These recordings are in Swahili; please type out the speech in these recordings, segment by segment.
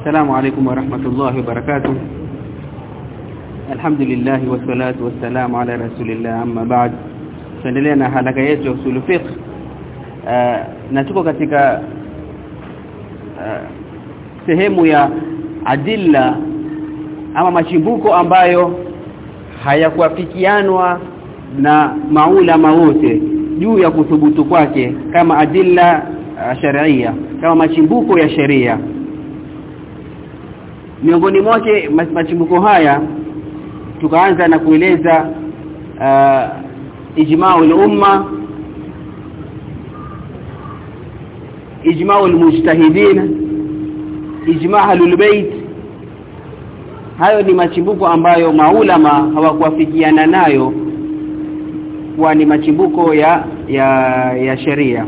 السلام عليكم ورحمة الله وبركاته الحمد لله والصلاة والسلام على رسول الله أما بعد tuendelea na halaka yetu ya usul fiqh uh, na tuko katika uh, sehemu ya adilla ama machimbuko ambayo hayakuafikianwa na maulama wote juu ya kuthubutu kwake kama adilla uh, sharia kama machimbuko ya sheria miongoni mwake machimbuko haya tukaanza na kueleza uh, ijma'u al-umma ijma'u al-mujtahidin ijma' hayo ni machimbuko ambayo maulama hawakuafikiana nayo kwa ni machimbuko ya ya ya sheria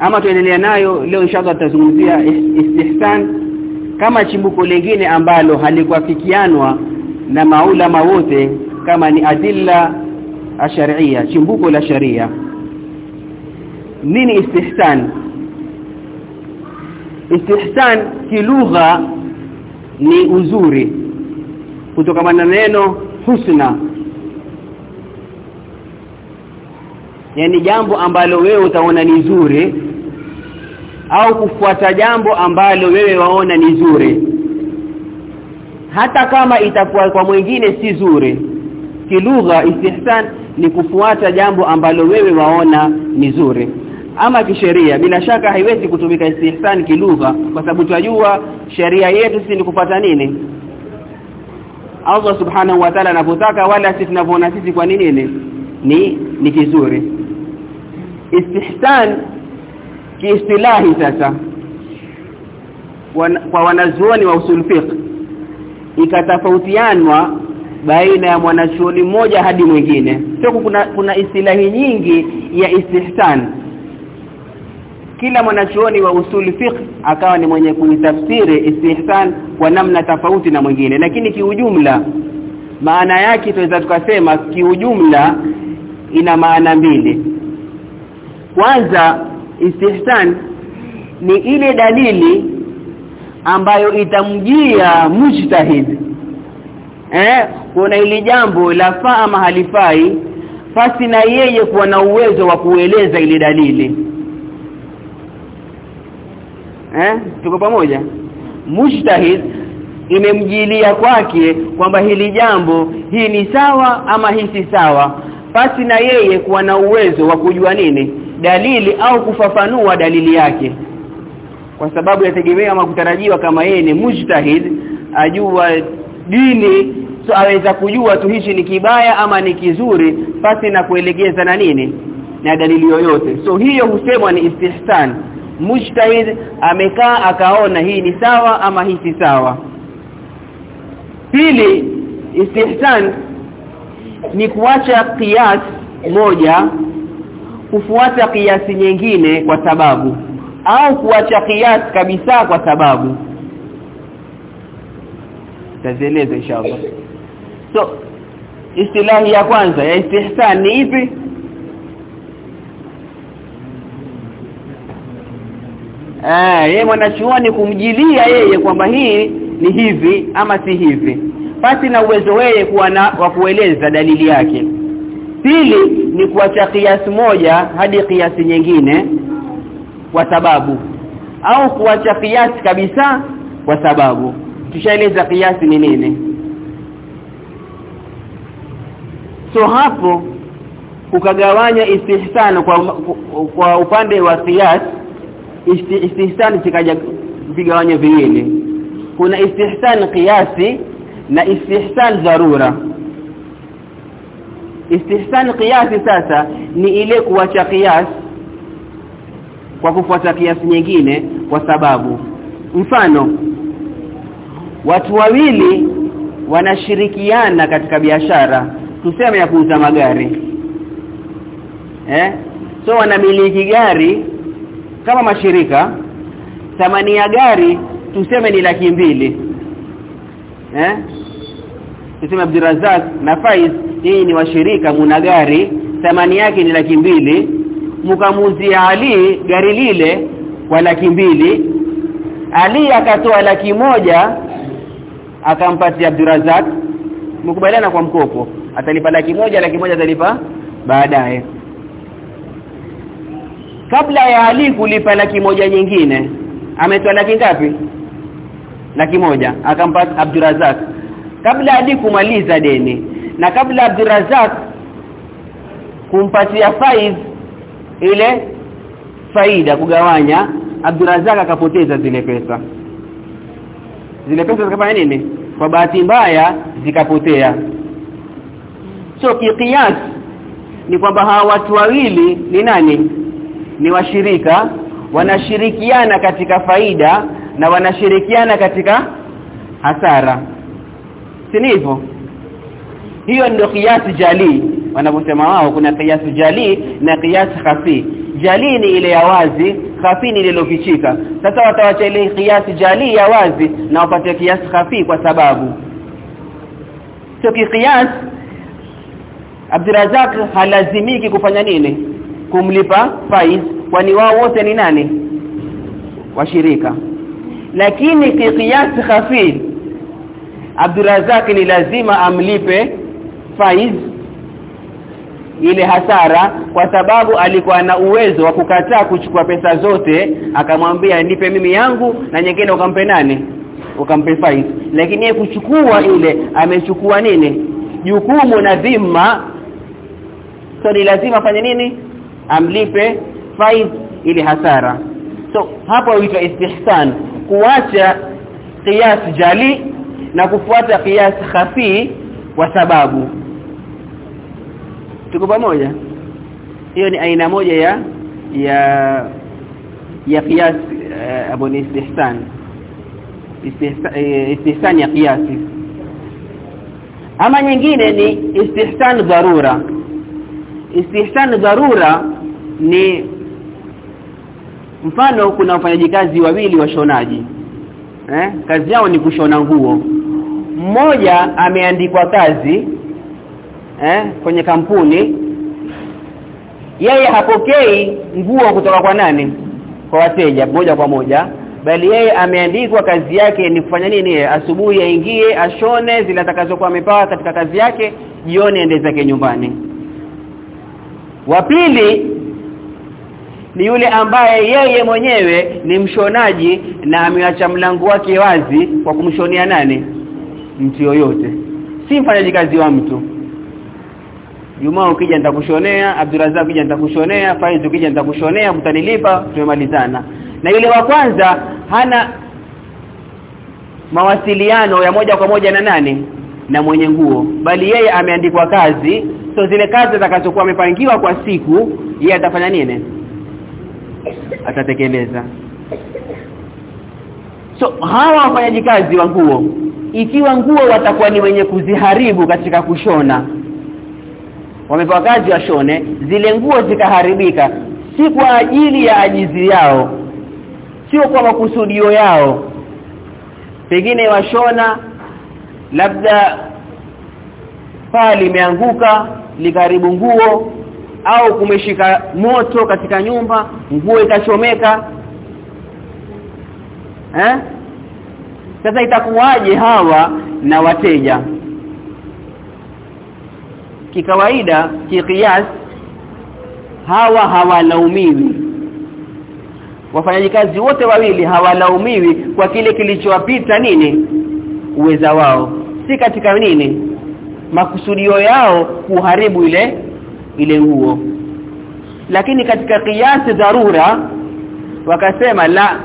ama tuendelea nayo leo inshallah tutazungumzia istihsan kama chimbuko lingine ambalo halikuafikianwa na maulama wote kama ni adilla asharia chimbuko la sharia. Nini istihsan? Istihsan kilugha ni uzuri kutoka na neno husna. Yani jambo ambalo wewe utaona ni zuri au kufuata jambo ambalo wewe waona ni zuri. Hata kama itakuwa kwa mwingine si zuri. Kilugha istihsan ni kufuata jambo ambalo wewe waona ni zuri. Ama kisheria bila shaka haiwezi kutumika istihsan kilugha kwa sababu tunajua sheria yetu si ni kupata nini. Allah subhanahu wa ta'ala anapotaka wala sisi tunavyoona sisi kwa nini ni ni, kizuri. Istihsan kiistilahi sasa kwa wanazuoni wa usul fiqh ikatofautianwa baina ya mwanachuoni mmoja hadi mwingine. Sio kuna kuna istilahi nyingi ya istihsan. Kila mwanachuoni wa usul fiqh akawa ni mwenye kuitafsiri istihsan kwa namna tofauti na mwingine. Lakini kiujumla maana yake tunaweza tukasema kiujumla ina maana mbili. Kwanza istihsan ni ile dalili ambayo itamjia mujtahid. Eh kuna ili jambo la faa mahalifai basi na yeye kuwa na uwezo wa kueleza ile dalili. Eh tuko pamoja? Mujtahid imemjilia kwake kwamba hili jambo hii ni sawa ama hii si sawa. Basi na yeye kuwa na uwezo wa kujua nini dalili au kufafanua dalili yake. Kwa sababu yategemea ama kutarajiwa kama yeye ni mujtahid ajua dini so aweza kujua tu hichi ni kibaya ama ni kizuri pasi na kuelekeza na nini? Na dalili yoyote. So hiyo husemwa ni istihsan. Mujtahid amekaa akaona hii ni sawa ama hii si sawa. Pili istihsan ni kuacha kias moja kufuata kiasi nyingine kwa sababu au kuacha kiasi kabisa kwa sababu. Tazeleza inshallah. So istilahi ya kwanza ya istihsan ni ipi? Eh yeye mwanachuoni kumjilia yeye kwamba hii ni hivi ama si hivi. Basi na uwezo wewe kuwa na wa kueleza dalili yake. Pili ni kuacha kiasi moja hadi kiasi nyingine kwa sababu. Au kuacha kiasi kabisa kwa sababu. Tushaeleza kiasi ni nini. So hapo ukagawanya istihsan kwa kwa upande wa kiasi istihsan sikaja vigawanya viwili. Kuna istihsan kiasi na istihsan dharura istihsan kiasi sasa ni ile kuacha qiyas kwa kufuata kiasi nyingine kwa sababu mfano watu wawili wanashirikiana katika biashara tuseme ya kuuza magari eh? So wanamiliki gari kama mashirika thamani ya gari tuseme ni laki mbili eh? Tuseme Abdurazak na Faiz hii ni washirika muna gari thamani yake ni laki mbili. Mkamuzia Ali gari lile kwa laki mbili. Ali akatoa laki moja akampatia Abdurazak mkubaliana kwa mkopo atalipa laki moja laki moja atalipa baadaye. Kabla ya Ali kulipa laki moja nyingine ametoa laki ngapi? Laki moja akampa Abdurazak kabla Ali kumaliza deni na kabla Abdurazak kumpatia faiz ile faida kugawanya Abdurazak akapoteza zile pesa. Zile pesa zikafanya nini? Kwa bahati mbaya zikapotea. So kiqiyas ni kwamba hawa watu wawili ni nani? Ni washirika. Wanashirikiana katika faida na wanashirikiana katika hasara. Si hivyo hiyo ndio kiasi jali. Wanaposema wao kuna kiasi jali na kiasi khafi. Jali ni ile ya wazi khafi ni ile iliyofichika. Sasa watawacha ile kiasi jali ya wazi na wapate kiasi khafi kwa sababu. Sio kiasi Abdurazak halazimiki kufanya nini? Kumlipa faiz. Kwani wao wote ni nani? Washirika. Lakini kiasi khafi Abdurazak ni lazima amlipe faiz ile hasara kwa sababu alikuwa na uwezo wa kukataa kuchukua pesa zote akamwambia nipe mimi yangu na nyingine ukampe nani? Ukampe faiz. Lakini yeye kuchukua ile amechukua nini? Jukumu na dhima. So ni lazima afanye nini? Amlipe faiz ile hasara. So hapo huitwa istihsan kuacha qiyas jali na kufuata qiyas khafi kwa sababu tuko pamoja? Hiyo ni aina moja ya ya ya qiyas uh, abu ni istihsan. Istihsan, uh, ya qiyasi ama nyingine ni istihsan dharura. Istihsan dharura ni mfano kuna wafanyaji kazi wawili washonaji. Eh kazi yao ni kushona nguo. Mmoja ameandikwa kazi eh? Kwenye kampuni. Yeye hapokei nguo kutoka kwa nani? Kwa wateja moja kwa moja. Bali yeye ameandikwa kazi yake ni kufanya nini? Asubuhi aingie ashone zile atakazokuwa amepawa katika kazi yake jioni ende zake nyumbani. Wa pili ni yule ambaye yeye mwenyewe ni mshonaji na ameacha mlango wake wazi kwa kumshonia nani? Mtu yoyote. Si mfanyaji kazi wa mtu Juma ukija nitakushonea Abdurazak ukija nitakushonea Faiz ukija nitakushonea mtanilipa tumemalizana. Na yule wa kwanza hana mawasiliano ya moja kwa moja na nani? Na mwenye nguo. Bali yeye ameandikwa kazi so zile kazi zitakazokuwa amepangiwa kwa siku yeye atafanya nini? Atatekeleza. So hawa wafanyaji kazi wa nguo ikiwa nguo watakuwa ni wenye kuziharibu katika kushona wamepewa kazi washone zile nguo zikaharibika. Si kwa ajili ya ajizi yao sio kwa makusudio yao. Pengine washona labda paa limeanguka likaribu nguo au kumeshika moto katika nyumba nguo ikachomeka. Eh? Sasa itakuwaje hawa na wateja kikawaida kiqiyas hawa hawalaumiwi. Wafanyaji kazi wote wawili hawalaumiwi kwa kile kilichowapita nini? Uweza wao. Si katika nini? Makusudio yao kuharibu ile ile nguo. Lakini katika kiasi dharura wakasema la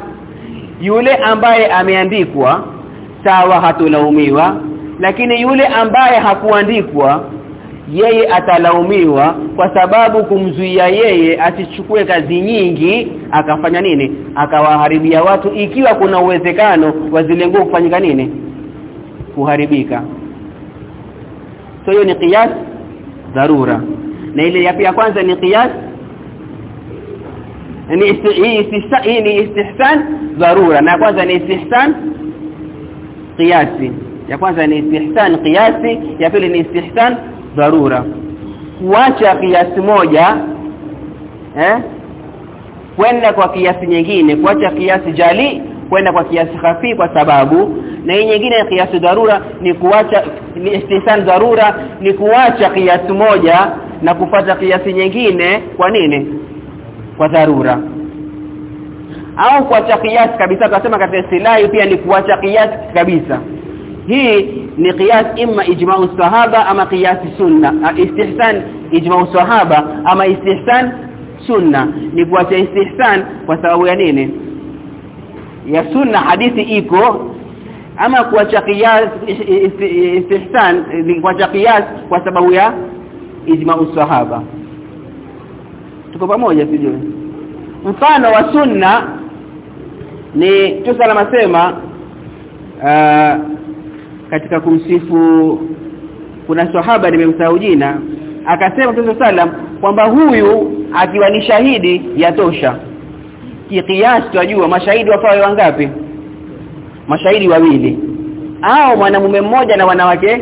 yule ambaye ameandikwa sawa hatulaumiwa. Lakini yule ambaye hakuandikwa yeye atalaumiwa kwa sababu kumzuia yeye asichukue kazi nyingi akafanya nini? Akawaharibia watu ikiwa kuna uwezekano wa zile nguo kufanyika nini? Kuharibika. So hiyo ni qiyas dharura. Na ile ya kwanza ni qiyas ni ni istihsan dharura. Na kwanza ni istihsan qiyasi. Ya kwanza ni istihsan qiyasi ya pili ni istihsan dharura. Kuacha kiasi moja eh kwenda kwa kiasi nyingine kuacha kiasi jali kwenda kwa kiasi khafi kwa sababu. Na hii nyingine kiasi dharura ni kuacha ni istihsan dharura ni kuacha kiasi moja na kufata kiasi nyingine. Kwa nini? Kwa dharura. Au kuacha kiasi kabisa tunasema katika istilahi pia ni kuacha kiasi kabisa hii ni qiyas imma ijma'u sahaba ama qiyas sunna. Istihsan ijma'u sahaba ama istihsan sunna. Ni kuacha istihsan kwa sababu ya nini? Ya sunna hadithi iko. Ama kuacha qiyas istihsan ni kuacha qiyas kwa sababu ya ijma'u sahaba. Tuko pamoja sijui mfano wa sunna ni tusalama sema uh, katika kumsifu kuna sahaba nimemsahau jina akasema Mtume sallam kwamba huyu akiwa ni shahidi yatosha. Kikiasi tunajua mashahidi wafawe wangapi? Mashahidi wawili. Au mwanamume mmoja na wanawake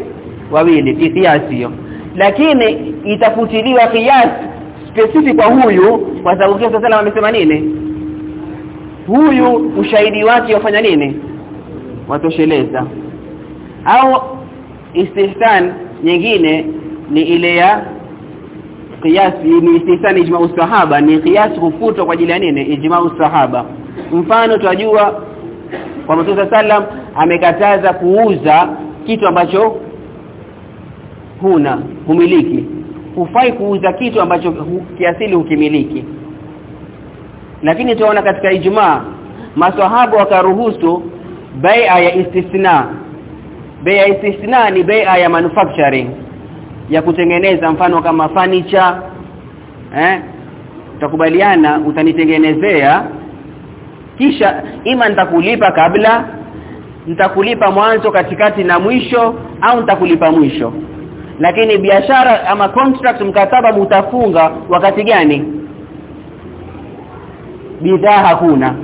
wawili kiasi hiyo. Lakini itafutiliwa kiasi specific kwa huyu kwa sababu Mtume sallam amesema nini? Huyu ushahidi wake wafanya nini? Watosheleza au istihsan nyingine ni ile ya qiyas ni istihsan ijma sahaba ni qiyas kufutwa kwa ajili ya nini? Ijma usahaba mfano tunajua kwa Mtume sallam amekataza kuuza kitu ambacho huna humiliki. Hufai kuuza kitu ambacho kiasili hukimiliki. Lakini tunaona katika ijma maswahaba wakaruhusu bai'a ya istisna bai'a ya istisna ni bei ya manufacturing. Ya kutengeneza mfano kama furniture. Eh? Utakubaliana utanitengenezea. Kisha ima nitakulipa kabla nitakulipa mwanzo katikati na mwisho au nitakulipa mwisho. Lakini biashara ama contract mkataba mtafunga wakati gani? Bidhaa hakuna.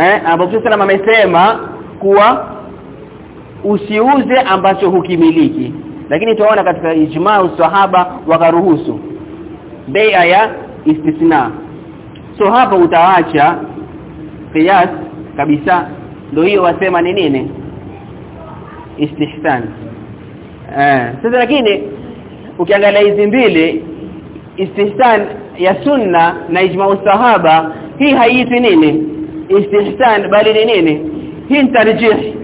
Eh? Ambapo sasa amesema kuwa usiuze ambacho hukimiliki. Lakini tunaona katika ijma uswahaba wakaruhusu. Bai'a ya istisna. So hapa utawacha qiyas kabisa. Ndio hiyo wasema ni nini? Istihsan. Eh sasa lakini ukiangalia hizi mbili istihsan ya sunna na ijma sahaba hii haiiti nini? Istihsan bali ni nini? Hii tarjih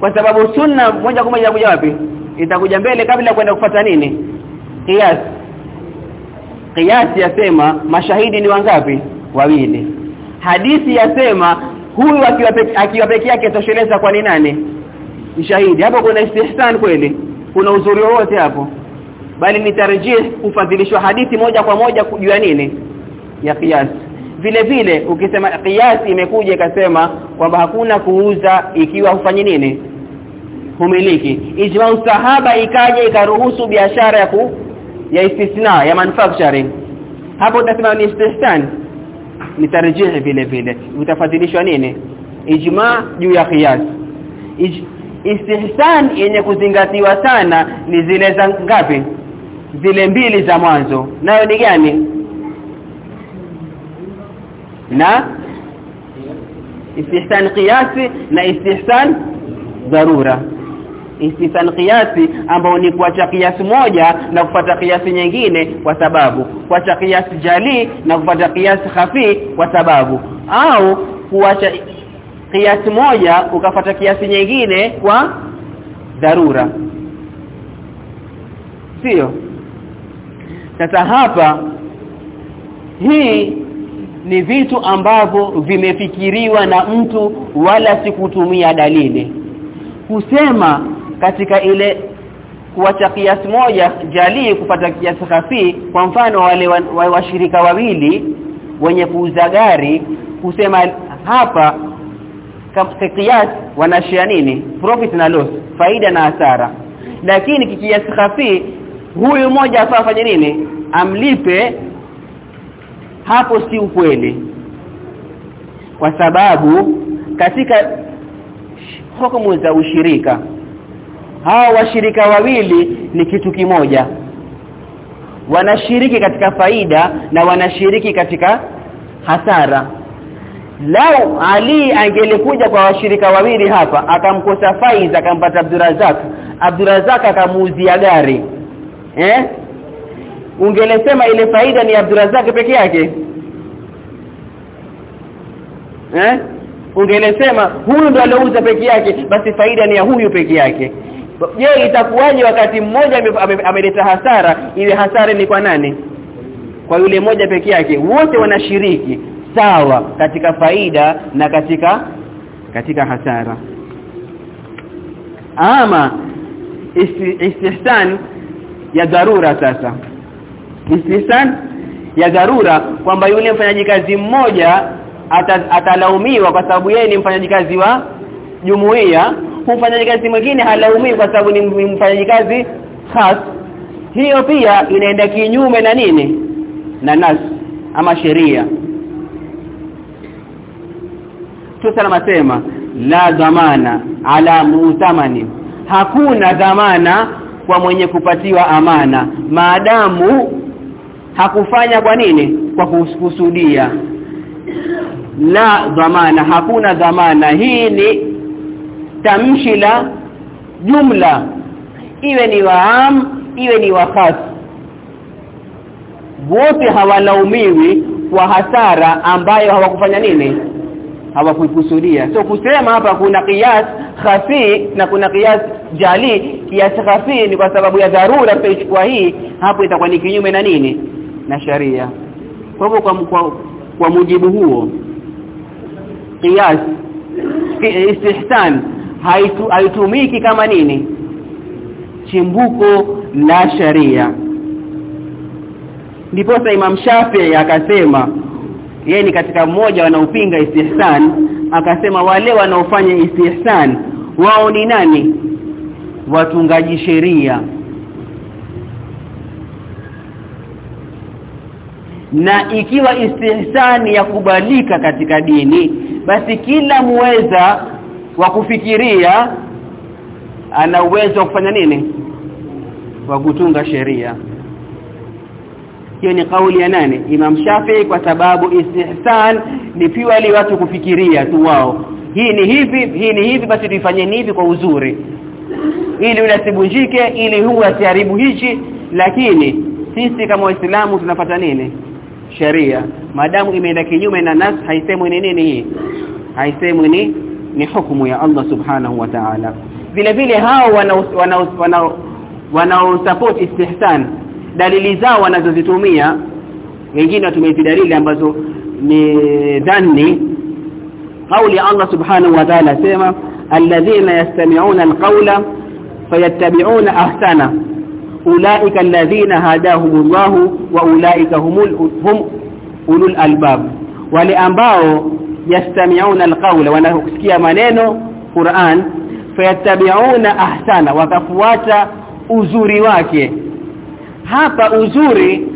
kwa sababu sunna moja kwa moja kuja wapi? Itakuja mbele kabla kwenda kufata nini? Qiyas. Qiyas yasema mashahidi ni wangapi? Wawili. Hadithi yasema huyu akiwa peke, yake tosheleza kwa ni nani? Mshahidi. Hapo kuna istihsan kweli? Kuna uzuri wote hapo? Bali ni tarjih kufadhilishwa hadithi moja kwa moja kujua nini? Ya qiyas vile vile ukisema kiasi imekuja ikasema kwamba hakuna kuuza ikiwa hufanyi nini? Humiliki. Ijma usahaba ikaja ikaruhusu biashara ya ku ya istisna ya manufacturing. Hapo utasema ni istisnan ni tarjihi vile vile. Utafadhilishwa nini? Ijma juu ya qiyas. Ij, istihsan yenye kuzingatiwa sana ni zile za ngapi? Zile mbili za mwanzo. Nayo ni gani na? Istihsan qiyasi na istihsan dharura. Istihsan qiyasi ambao ni kuacha kiasi moja na kupata kiasi nyingine kwa sababu. Kuacha kiasi jali na kupata kiasi khafi kwa sababu. Au kuacha kiasi moja ukafata kiasi nyingine kwa dharura. Sio? Sasa hapa hii ni vitu ambavyo vimefikiriwa na mtu wala si kutumia dalili. Kusema katika ile kuacha kiasi moja jalii kupata kiasi kafi kwa mfano wale washirika wa, wa wawili wenye kuuza gari kusema hapa kiasi wanashia nini? Profit na loss faida na hasara. Lakini kiasi kafi huyu mmoja afanye nini? Amlipe hapo si ukweli. Kwa sababu katika hukumu za ushirika hawa washirika wawili ni kitu kimoja. Wanashiriki katika faida na wanashiriki katika hasara. Lao Ali angelikuja kwa washirika wawili hapa akamkosa Faiz akampata Abdurazak Abdurazak akamuuzia gari. Eh ungelesema ile faida ni Abdurazak peke yake? Eh? Ungelesema huyu ndo aliouza peke yake basi faida ni ya huyu peke yake. Je itakuwaje wakati mmoja ameleta hasara ile hasara ni kwa nani? Kwa yule mmoja peke yake. Wote wanashiriki sawa katika faida na katika katika hasara. Ama istihsan ya dharura sasa istihsan ya dharura kwamba yule mfanyaji kazi mmoja atalaumiwa kwa sababu yeye ni mfanyaji kazi wa jumuiya mfanyaji kazi mwingine halaumiwi kwa sababu ni mfanyaji kazi khas. Hiyo pia inaenda kinyume na nini? Na nas ama sheria. Tusalama la dhamana ala mutamani. Hakuna dhamana kwa mwenye kupatiwa amana. Maadamu hakufanya kwa nini? Kwa kusudia. La dhamana hakuna dhamana. Hii ni tamshi la jumla. Iwe ni waam iwe ni wakhas wote hawalaumiwi kwa hasara ambayo hawakufanya nini? Hawakuikusudia. So kusema hapa kuna qiyas khafi na kuna qiyas jali. Kiasi khafi ni kwa sababu ya dharura tutaichukua hii hapo itakuwa ni kinyume na nini na sharia. Kwa hivyo kwa, kwa, kwa mujibu huo qiyas istihsan haitu, haitumiki kama nini? Chimbuko la sharia. Ndipo Imam Shafi'i akasema yeye ni katika mmoja wanaopinga istihsan akasema wale wanaofanya istihsan wao ni nani? Watungaji sheria na ikiwa istihsani ya kubalika katika dini basi kila muweza wa kufikiria ana uwezo wa kufanya nini? Wa kutunga sheria. Hiyo ni kauli ya nani? Imam Shafi'i kwa sababu istihsan ni purely watu kufikiria tu wao. Hii ni hivi hii ni hivi basi tuifanyeni hivi kwa uzuri. Ili unasibunjike ili huu asiharibu hichi. Lakini sisi kama waislamu tunapata nini sheria. Maadamu imeenda kinyume na nas haisemwi ni nini hii? Haisemwi ni ni hukumu ya Allah subhanahu wa ta'ala. Vile vile hao wanao wanao istihsan. Dalili zao wanazozitumia wengine watumia dalili ambazo ni dhanni. Kauli Allah subhanahu wa ta'ala sema alladhina yastami'una alqawla fayattabi'una ahsana ulaika alladhina hadahumullahu wa ulaika humul hum ulul albab. Wale ambao yastami'una alqawla wanakusikia maneno Qur'an fayattabi'una ahsana wakafuata uzuri wake. Hapa uzuri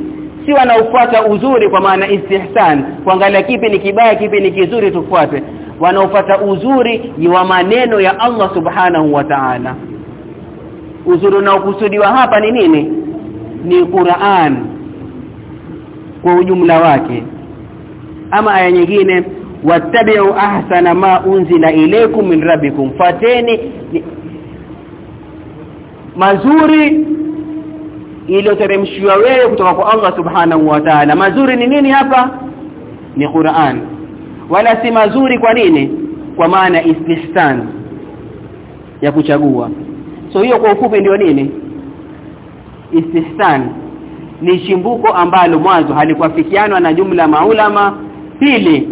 si wanaofuata uzuri kwa maana istihsan kuangalia kipi ni kibaya kipi ni kizuri tufuate. Wanaofuata uzuri ni wa maneno ya Allah subhanahu wa ta'ala uzuri unaokusudiwa hapa ni nini? Ni Qur'an kwa ujumla wake. Ama aya nyingine wattabi'u ahsana ma unzila ilaykum min rabbikum fateni mazuri iliyoteremshiwa wewe kutoka kwa Allah subhanahu wa ta'ala. Mazuri ni nini hapa? Ni Qur'an. Wala si mazuri kwa nini? Kwa maana istihsan ya kuchagua so hiyo kwa ufupi ndio nini? Istihsan. Ni chimbuko ambalo mwanzo halikuafikianwa na jumla maulama. Pili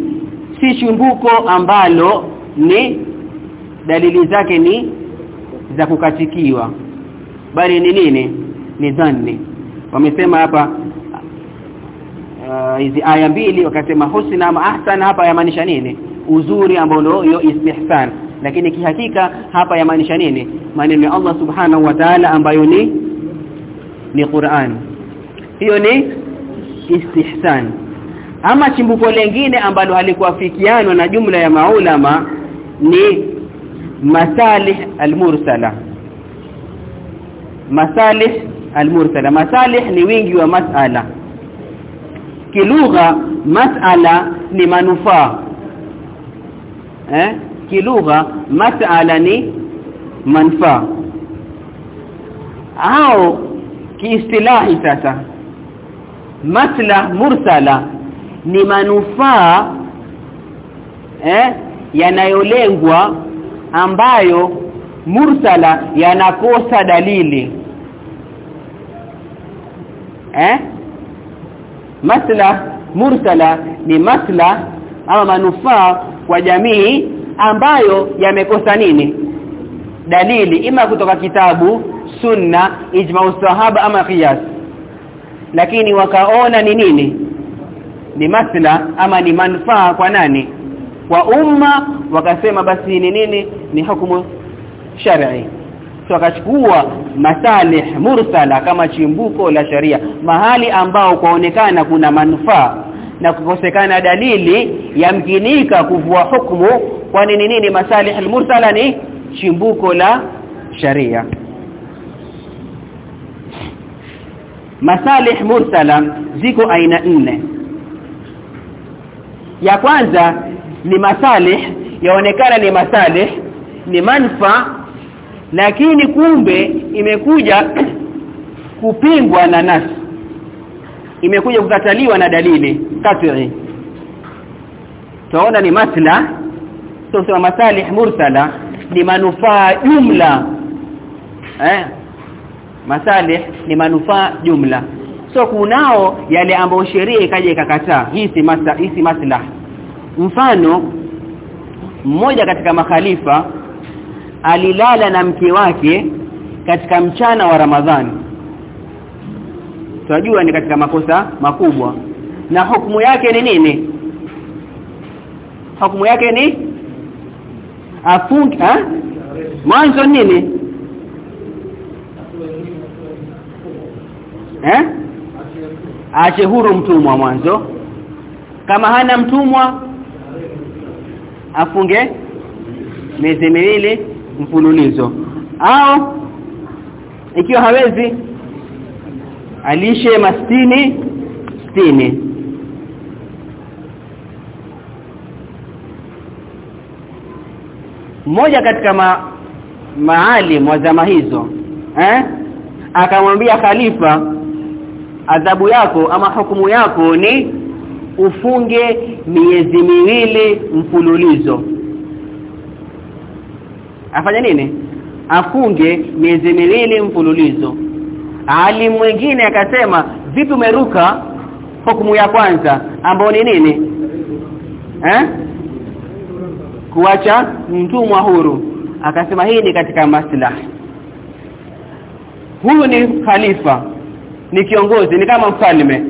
si chimbuko ambalo ni dalili zake ni za kukatikiwa. Bali ni nini? Ni dhanni. Wamesema hapa hizi uh, aya mbili wakasema husna ma ahsan hapa yamaanisha nini? Uzuri ambao ndio hiyo istihsan lakini kihakika hapa yamaanisha nini? Maneno ya Allah subhanahu wa ta'ala ambayo ni ni Qur'an. Hiyo ni istihsan. Ama chimbuko lingine ambalo halikuafikianwa na jumla ya maulama ni masalih almursala. Masalih almursala. Masalih ni wingi wa masala. Kilugha masala ni manufaa. Eh kilugha mas'ala ni manfaa. Au kiistilahi sasa maslah mursala ni manufaa eh yanayolengwa ambayo mursala yanakosa dalili. Eh maslah mursala ni maslah ama manufaa kwa jamii ambayo yamekosa nini? Dalili. Ima kutoka kitabu sunna ijma sahaba ama qiyas. Lakini wakaona ni nini? Ni masla ama ni manfaa kwa nani? Kwa umma wakasema basi ni nini? Ni hukumu shar'i. So masalih mursala kama chimbuko la sharia mahali ambao kwaonekana kuna manufaa na kukosekana dalili yamkinika kuvua hukumu kwani ni nini masalih mursala ni chimbuko la sharia. Masalih mursala ziko aina nne. Ya kwanza ni masalih yaonekana ni masalih ni manfa lakini kumbe imekuja kupingwa na nas imekuja kukataliwa na dalili kat'i tunaona ni masla sio masalih mursala ni manufaa jumla. Eh? Masalih ni manufaa jumla. So kunao yale ambayo sheria ikaja ikakataa hii si masa hii si maslah mfano mmoja katika makhalifa alilala na mke wake katika mchana wa Ramadhani tunajua ni katika makosa makubwa. Na hukumu yake ni nini? Hukumu yake ni afunga mwanzo nini? Eh aache huru mtumwa mwanzo. Kama hana mtumwa afunge miezi miwili mfululizo. Au ikiwa hawezi alishe mastini stini mmoja katika ma, maalim wa zama hizo eh akamwambia khalifa adhabu yako ama hukumu yako ni ufunge miezi miwili mfululizo. Afanya nini? Afunge miezi miwili mfululizo ali mwingine akasema vipi umeruka? Hukumu ya kwanza ambao ni nini? Eh? Kuacha mtumwa huru. Akasema hii ni katika maslahi. Huyu ni khalifa ni kiongozi ni kama mfalme.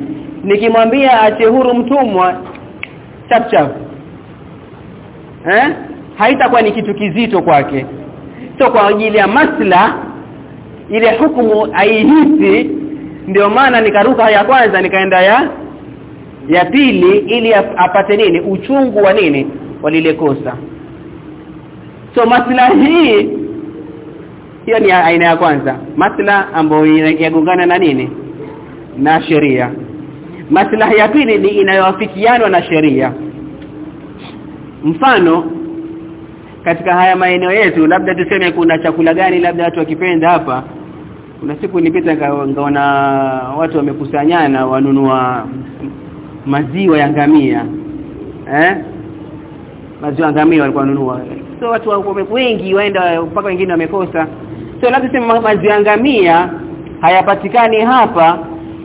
Nikimwambia ache huru mtumwa chap chap. Eh? Haitakuwa ni kitu kizito kwake. Sio kwa ajili ya masla ile hukumu aihisi ndio maana nikaruka ya kwanza nikaenda ya ya pili ili apate nini? Uchungu wa nini? Walile kosa. So masla hii hiyo ni aina ya kwanza. Masla ambayo yagongana na nini? Na sheria. Maslahi ya pili ni inayowafikiana na sheria. Mfano katika haya maeneo yetu labda tuseme kuna chakula gani labda watu wakipenda hapa kuna siku nilipita ngaona watu wamekusanyana wanunua maziwa ya ngamia. Eh? Maziwa ya ngamia walikuwa wanunua. So watu wengi waenda mpaka wengine wamekosa. So labda sema maziwa ya ngamia hayapatikani hapa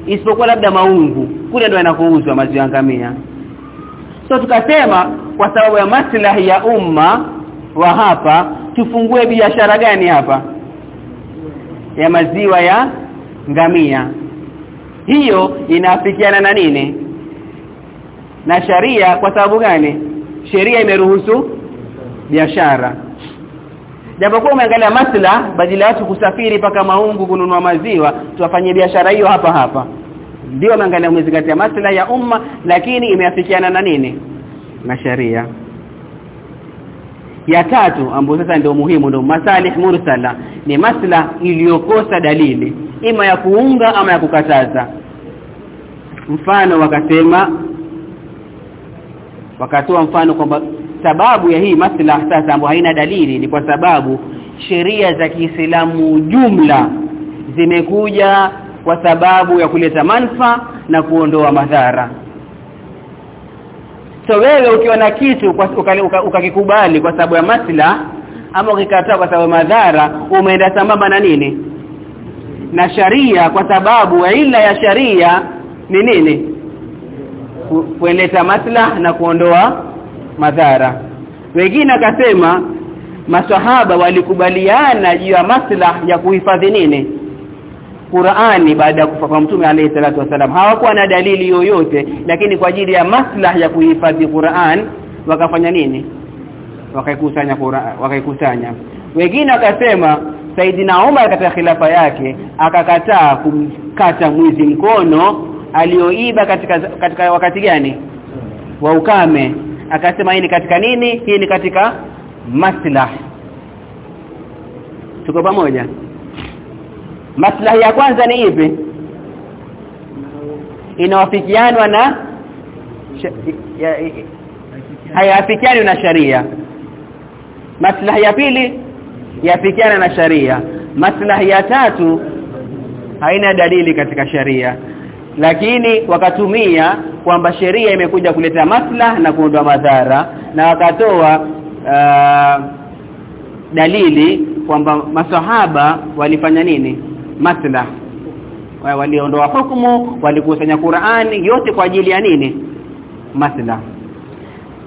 isipokuwa labda maungu. Kule ndo yanakouzwa maziwa ya ngamia. So tukasema kwa sababu ya maslahi ya umma wa hapa tufungue biashara gani hapa ya maziwa ya ngamia. Hiyo inaafikiana na nini? Na sharia kwa sababu gani? Sheria imeruhusu biashara. Japokuwa umeangalia masla badala watu kusafiri paka maungu kununua maziwa tuwafanye biashara hiyo hapa hapa. Ndio umeangalia umezingatia masla ya umma lakini imeafikiana na nini? Na sharia ya tatu ambayo sasa ndio muhimu ndio masalih mursala. Ni masla iliyokosa dalili. Ima ya kuunga ama ya kukataza. Mfano wakasema wakatoa mfano kwamba sababu ya hii maslah sasa ambayo haina dalili ni kwa sababu sheria za Kiislamu jumla zimekuja kwa sababu ya kuleta manfa na kuondoa madhara so wewe ukiwa na kitu ukakikubali kwa sababu ya masla ama ukikataa kwa sababu ya madhara umeenda sambamba na nini? Na sharia kwa sababu ila ya sharia ni nini? Kueleta maslaha na kuondoa madhara. Wengine akasema maswahaba walikubaliana juu ya maslaha ya kuhifadhi nini Qur'ani baada ya kufa kwa Mtume alayhi salatu wasalam hawakuwa na dalili yoyote lakini kwa ajili ya maslah ya kuhifadhi Qur'an wakafanya nini? Wakaikusanya Qur'an wakaikusanya wengine wakasema Saidina Umar katika khilafa yake akakataa kumkata mwizi mkono alioiba katika katika wakati gani? Wa ukame. Akasema hii ni katika nini? Hii ni katika maslah tuko pamoja maslahi ya kwanza ni ipi? Inawafikianwa na hayafikiani na sharia. Maslahi ya pili yafikiana na sharia. Maslahi ya tatu haina dalili katika sharia. Lakini wakatumia kwamba sheria imekuja kuleta maslah na kuondoa madhara na wakatoa uh, dalili kwamba masahaba walifanya nini maslah waliondoa hukumu walikusanya Qur'ani yote kwa ajili ya nini? Maslah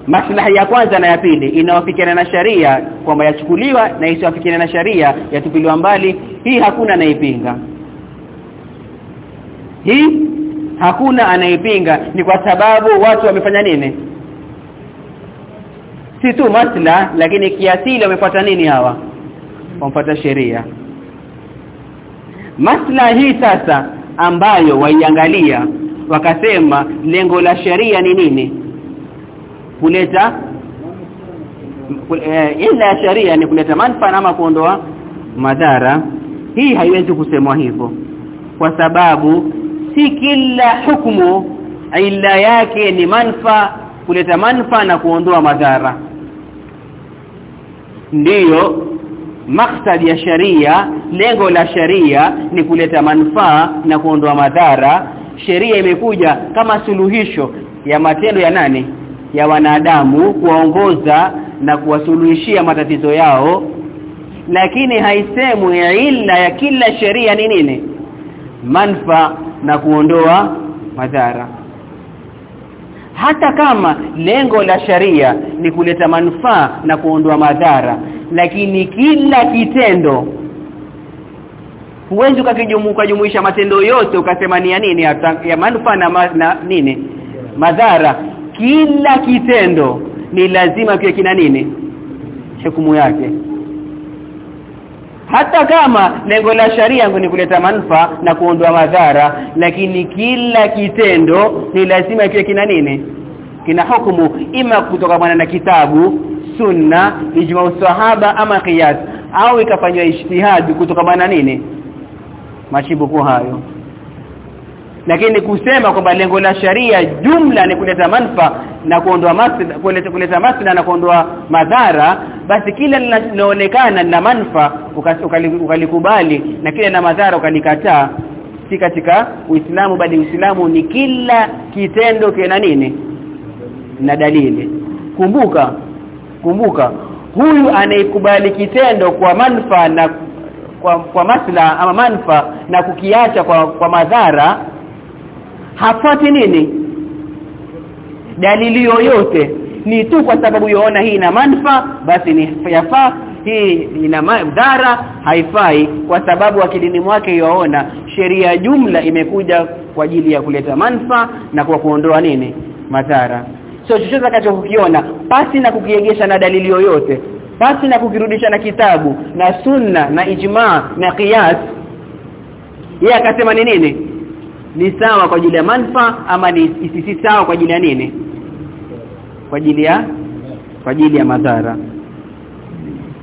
maslahi ya kwanza na ya pili inawafikiana na sharia kwamba yachukuliwa na isiwafikiana na sharia yatupiliwa mbali. Hii hakuna anaipinga hii hakuna anaipinga ni kwa sababu watu wamefanya nini? Si tu masla lakini kiasili wamefuata nini hawa? Wamfuata sheria masla hii sasa ambayo waiangalia wakasema lengo la sheria ni nini? Kuleta ila ya sharia ni kuleta manufaa ama kuondoa madhara. Hii haiwezi kusemwa hivyo kwa sababu si kila hukumu ila yake ni manufaa kuleta manufaa na kuondoa madhara. Ndiyo maksadi ya sharia lengo la sharia ni kuleta manufaa na kuondoa madhara. Sheria imekuja kama suluhisho ya matendo ya nani? Ya wanadamu kuwaongoza na kuwasuluhishia matatizo yao. Lakini haisemwi ila ya kila sheria ni nini? Manfa na kuondoa madhara hata kama lengo la sharia ni kuleta manufaa na kuondoa madhara lakini kila kitendo huwezi ukajumuisha matendo yote ukasema ni ya nini ya, ya manufaa na, ma, na nini madhara. Kila kitendo ni lazima kiwe kina nini? Hukumu yake hata kama lengo la sharia ni kuleta manufaa na kuondoa madhara lakini kila kitendo ni lazima kiwe kina nini? Kina hukumu. Ima kutoka mwana na kitabu sunna ijma usahaba ama qiyas au ikafanywa ijtihad kutoka mwana nini? Mashibuko hayo. Lakini kusema kwamba lengo la sharia jumla ni kuleta manfa na kuondoa masla kuleta kuleta masla na kuondoa madhara basi kila linaonekana na manfa ukalikubali na kile na madhara ukalikataa. Si katika Uislamu bali Uislamu ni kila kitendo kina nini? Na dalili. Kumbuka kumbuka huyu anayekubali kitendo kwa manfa na kwa, kwa masla ama manfa na kukiacha kwa, kwa madhara hafuati nini? Dalili yoyote ni tu kwa sababu yoona hii ina manfa basi ni yafaa. Hii ina madhara haifai kwa sababu akilini mwake yaona sheria jumla imekuja kwa ajili ya kuleta manfa na kwa kuondoa nini? Madhara. So chochote atakachokiona pasi na kukiegesha na dalili yoyote pasi na kukirudisha na kitabu na sunna na ijma na qiyas yeye akasema ni nini? Ni sawa kwa ajili ya manfa ama ni si sawa kwa ajili ya nini kwa ajili ya kwa ajili ya madhara.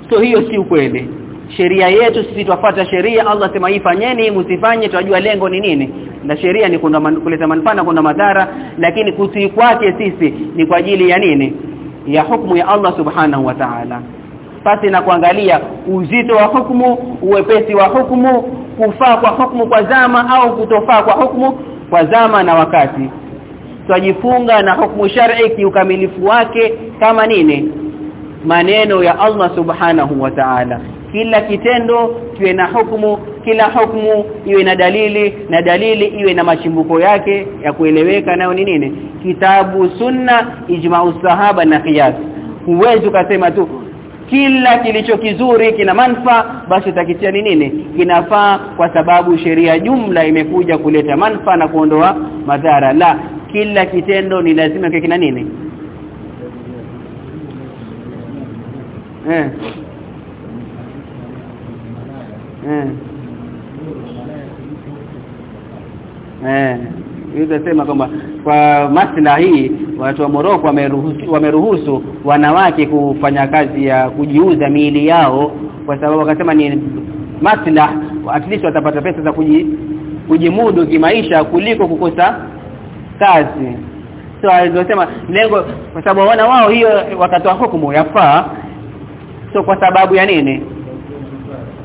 So hiyo si ukweli. Sheria yetu sisi tufuata sheria Allah sema ifanyeni msifanye tunajua lengo ni nini. Na sheria ni kuna man, kuleta manufaa na kuna madhara lakini kutii kwake sisi ni kwa ajili ya nini? Ya hukumu ya Allah subhanahu wa ta'ala. Basi na kuangalia uzito wa hukumu uwepesi wa hukumu kufaa kwa hukumu kwa zama au kutofaa kwa hukumu kwa zama na wakati twajifunga na hukumu shar'i kiukamilifu wake kama nini? Maneno ya Allah subhanahu wa ta'ala. Kila kitendo kiwe na hukumu kila hukumu iwe na dalili na dalili iwe na machimbuko yake ya kueleweka nayo ni nini? Kitabu sunna ijma'u sahaba na qiyas. Huwezi ukasema tu kila kilicho kizuri kina manufaa basi utakitia ni nini? Kinafaa kwa sababu sheria jumla imekuja kuleta manufaa na kuondoa madhara. La kila kitendo ni lazima kiwe kina nini? Eh. Eh. Eh. Yutasema kwamba kwa maslahi watu wa Morocco wameruhusu wameruhusu wanawake kufanya kazi ya kujiuza miili yao kwa sababu wakasema ni maslah at least watapata pesa za kuji, kujimudu kimaisha kuliko kukosa kazi so alizosema lengo kwa sababu wana wao hiyo wakatoa hukumu yafaa. So kwa sababu ya nini?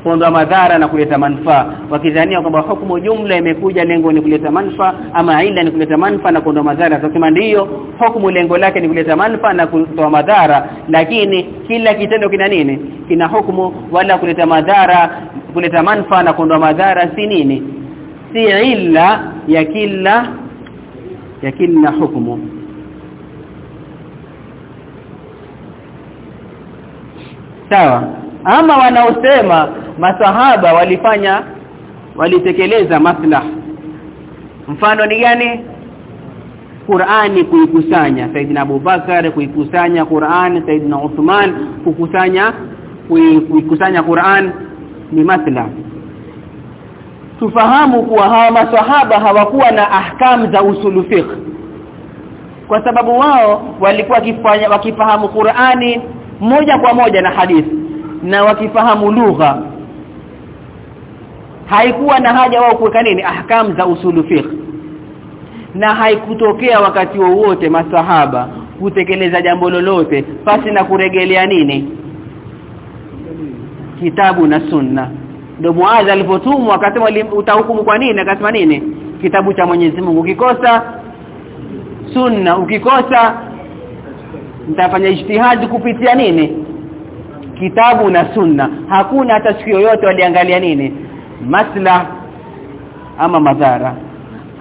Kuondoa madhara na kuleta manufaa. Wakidhania kwamba hukumu jumla imekuja lengo ni kuleta manufaa ama ila ni kuleta manufaa na kuondoa madhara. Tunasema ndiyo hukumu lengo lake ni kuleta manufaa na kutoa madhara. Lakini kila kitendo kina nini? Kina hukumu. Wala kuleta madhara kuleta manufaa na kuondoa madhara si nini? Si ila ya kila ya na hukumu. Sawa. Ama wanaosema masahaba walifanya walitekeleza maslah mfano ni gani? Qur'ani kuikusanya. Saidina Abubakar kuikusanya Qur'an Saidina Uthman kukusanya kuikusanya Qur'an ni maslah tufahamu kuwa hawa maswahaba hawakuwa na ahkam za usulu fiqh. Kwa sababu wao walikuwa wakifanya wakifahamu Qur'ani moja kwa moja na hadithi na wakifahamu lugha. Haikuwa na haja wao kuweka nini? Ahkam za usulu fiqh. Na haikutokea wakati wowote masahaba kutekeleza jambo lolote pasi na kuregelea nini? Kitabu na sunna ndio Muadh alipotumwa akasema utahukumu kwa nini? Akasema nini? Kitabu cha Mwenyezi Mungu ukikosa sunna ukikosa nitafanya ijtihadi kupitia nini? Kitabu na sunna. Hakuna hata siku yoyote waliangalia nini? Masla ama madhara.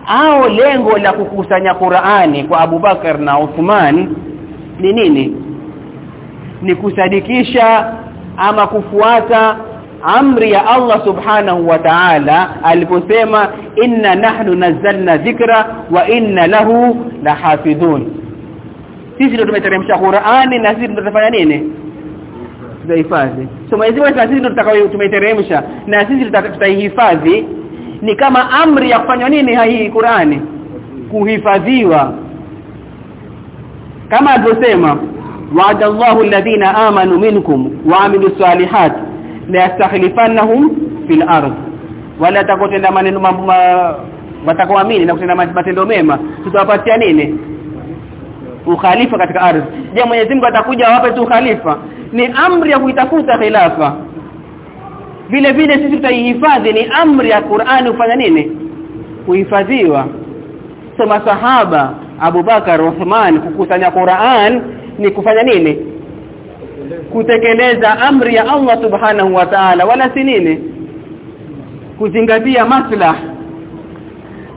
Au lengo la kukusanya Qur'ani kwa Abu Bakar na Uthman ni nini? Ni kusadikisha ama kufuata amri ya Allah subhanahu wa ta'ala aliposema inna nahnu nazzalna dhikra wa inna lahu lahafidhun. Sisi ndio tumeteremsha Qur'ani na sisi ndio nini? Tutahifadhi. So Mwenyezi Mungu sisi ndio tutakao tumeteremsha na sisi tutaihifadhi. Ni kama amri ya kufanywa nini hii Qur'ani? Kuhifadhiwa. Kama alivyosema wa'ada Allahu alladhina amanu minkum wa amilus salihat la yastakhlifannahum fil ard wala takotenda maneno watakoamini na kutenda matendo mema. Tutawapatia nini? Ukhalifa katika ardhi. Je Mwenyezi Mungu atakuja awape tu khalifa ni amri ya kuitafuta khilafa. Vile vile sisi tutaihifadhi ni amri ya Qur'ani ufanya nini? Kuhifadhiwa. So masahaba Abu Bakar Uthman kukusanya Qur'an ni kufanya nini kutekeleza amri ya Allah subhanahu wa ta'ala wala si nini? Kuzingatia maslah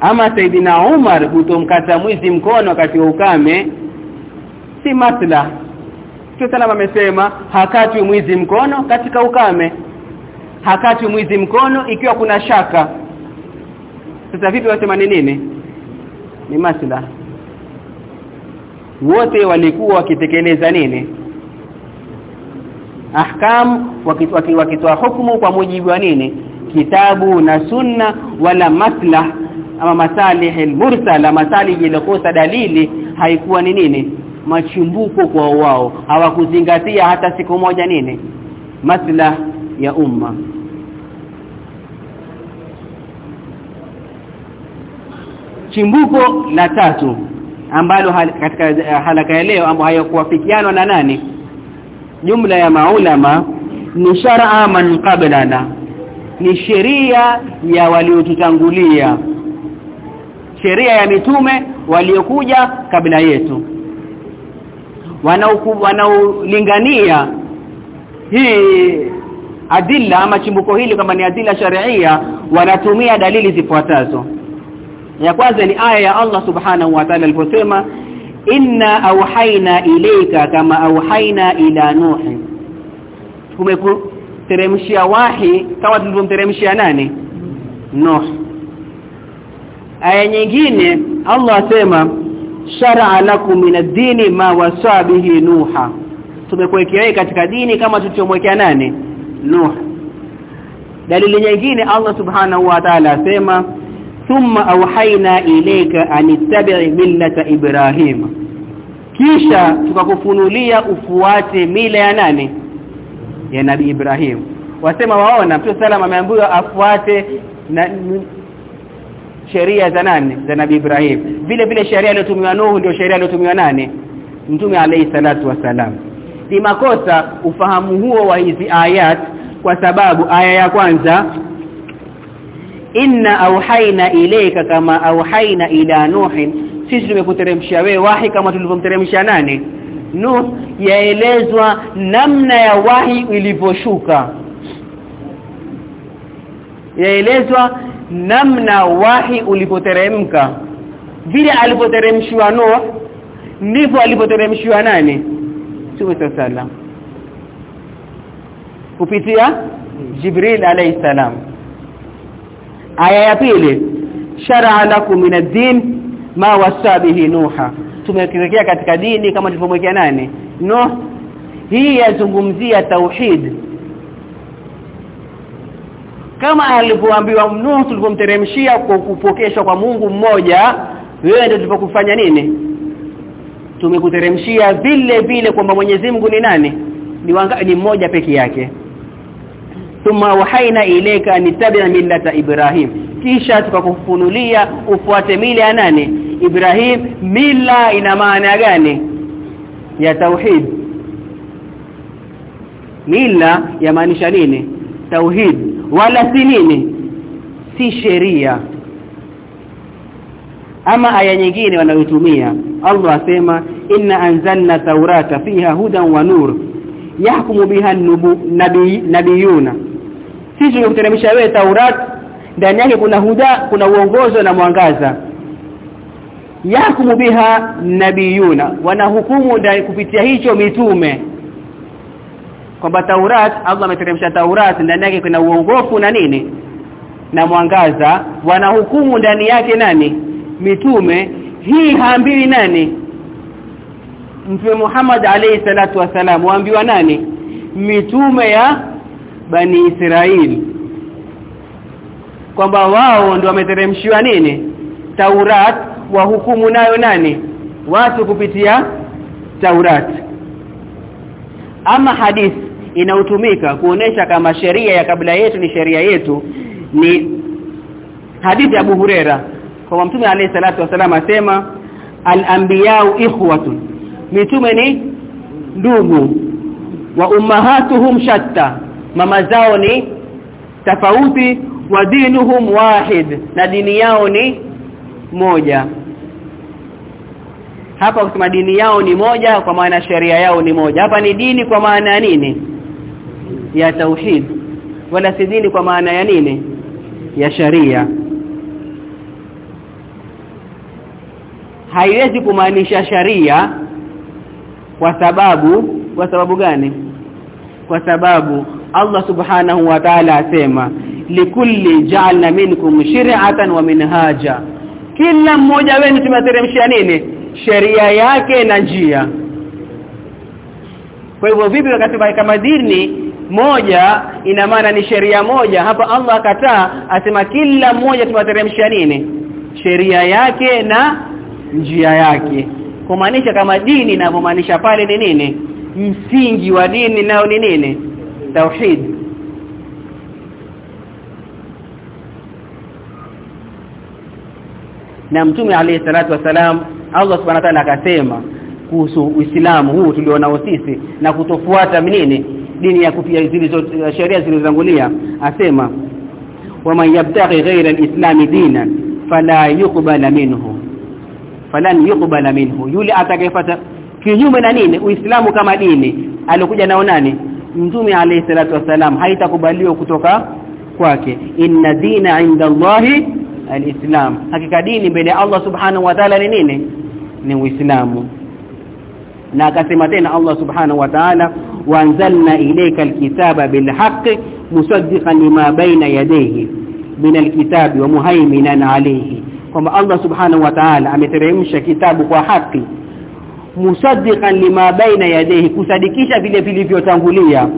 ama Saidina Umar kutomkata mwizi mkono wakati wa ukame si maslah Mtume salama amesema hakati mwizi mkono katika ukame. Hakati mwizi mkono ikiwa kuna shaka. Sasa vipi wasema ni nini? Ni maslah wote walikuwa wakitekeleza nini ahkam wakitoa hukumu kwa mujibu wa nini? Kitabu na sunna wala maslah ama masalih almursala masalih iliyokosa dalili haikuwa ni nini? Machimbuko kwa wao hawakuzingatia hata siku moja nini? Maslah ya umma. Chimbuko la tatu ambalo hal, katika uh, halaka ya leo ambayo hayakuwafikiana na nani jumla ya maulama ni shar'a man qablana ni sheria ya waliotutangulia sheria ya mitume waliokuja kabla yetu. Wanaolingania hii adilla ama chimbuko hili kama ni adilla sharia wanatumia dalili zifuatazo. Ya kwanza ni aya ya Allah subhanahu wa ta'ala aliposema inna auhaina ilayka kama auhaina ila nuhi tumekuteremshia wahi kama tulivyomteremshia nani? Nuh. Aya nyingine Allah asema shar'a lakum min ad-dini ma wasa bihi nuha. Tumekuwekea katika dini kama tulichomwekea nani? Nuh. Dalili nyingine Allah subhanahu wa ta'ala asema thumma auhaina ilayka anittabi' millata ibrahim. Kisha tukakufunulia ufuate mila ya nani? Ya nabii Ibrahim. Wasema waona Mtume salama ameambiwa afuate na sheria za nani? Za nabii Ibrahim. Vile vile sheria iliyotumiwa Nuhu ndio sheria iliyotumiwa nani? Mtume alayhi salatu wasalam. Ni makosa ufahamu huo wa hizi ayat kwa sababu aya ya kwanza inna auhaina ilayka kama auhaina ila nuhin. Sisi tumekuteremshia wewe wahi kama tulivomteremshia nani? Nuh yaelezwa namna ya wahi ilivyoshuka. Yaelezwa namna wahi ulipoteremka. Vile alipoteremshwa Nuh ndivyo alipoteremshwa nani? Mtume sallam. Kupitia Jibril alayhi salam aya ya pili. Shar'a lakum min ad-din ma wasabihi nuha. Tumekiwekea katika dini kama tulivyomwekea nani? No hii yazungumzia tauhid. Kama alivyoambiwa Nuh tulipomteremshia kwa kupokeshwa kwa Mungu mmoja wewe ndio tulipokufanya nini? Tumekuteremshia vile vile kwamba Mwenyezi Mungu ni nani? Ni wanga, ni mmoja peke yake thumma wahaina ilayka nitabi'a millata Ibrahim. Kisha tukakufunulia ufuate mila ya nani? Ibrahim. Mila ina maana gani? Ya tauhid. Mila yamaanisha nini? Tauhid. Wala si nini? Si sheria. Ama aya nyingine wanayotumia. Allah asema inna anzalna taurata fiha hudan wa nur. Yahkumu biha nabi, nabiyuna sisi tumekuteremsha wewe taurat. Ndani yake kuna huda kuna uongozo na mwangaza. Yakumu biha nabiyuna wanahukumu ndani kupitia hicho mitume. Kwamba Taurat Allah ameteremsha Taurat ndani yake kuna uongofu na nini? Na mwangaza. Wanahukumu ndani yake nani? Mitume. Hii haambiwi nani? Mtume Muhammad alayhi salatu wasalam waambiwa nani? Mitume ya bani Israil. Kwamba wao ndio wameteremshiwa nini? Taurat wa hukumu nayo nani? Watu kupitia Taurat. Ama hadithi inautumika kuonesha kama sheria ya kabla yetu ni sheria yetu ni hadithi ya Abu Huraira. Kwa Mtume alayhi salatu wasallam asema al-anbiya'u ikhwatun. Mitume ni ndugu. Wa ummahatuhum shatta mama zao ni tofauti wa dinuhum wahid na dini yao ni moja. Hapa kusema dini yao ni moja kwa maana sheria yao ni moja. Hapa ni dini kwa maana ya nini? Ya tauhid. Wala si dini kwa maana ya nini? Ya sharia haiwezi kumaanisha sharia kwa sababu kwa sababu gani? Kwa sababu Allah subhanahu wa ta'ala asema likulli ja'alna minkum shir'atan wa minhaja. Kila mmoja wenu tumeteremshia nini? Sheria yake na njia. Kwa hivyo vipi wakati kama dini moja ina maana ni sheria moja. Hapa Allah akataa asema kila mmoja tumeteremshia nini? Sheria yake na njia yake. Kumaanisha kama dini inavyomaanisha pale ni nini? Msingi wa dini nao ni nini tauhid na mtume alayhi salatu wasalam Allah subhanahu wa akasema kuhusu Uislamu huu tulionao sisi na kutofuata mnini dini ya kupia zilizo sheria zilizotangulia. Asema waman yabtaghi ghayra al-islam dinan fala yuqbala minhu. Falan yuqbala minhu. Yule atakayefuata kinyume na nini? Uislamu kama dini. Alikuja nao nani mtume alayhi salatu wasalam haitakubaliwa kutoka kwake. Inna dina inda Allahi alislam. Hakika dini mbele Allah subhanahu wa ta'ala ni nini? Ni uislamu. Na akasema tena Allah subhanahu wa ta'ala waanzalna ilayka alkitaba bilhaqqi musaddiqan lima baina yadayhi min alkitabi wa muhaiminan alayhi. Kwamba Allah subhanahu wa ta'ala ameteremsha kitabu kwa haki musaddiqan lima baina yadayhi kusadikisha vile vilivyotangulia.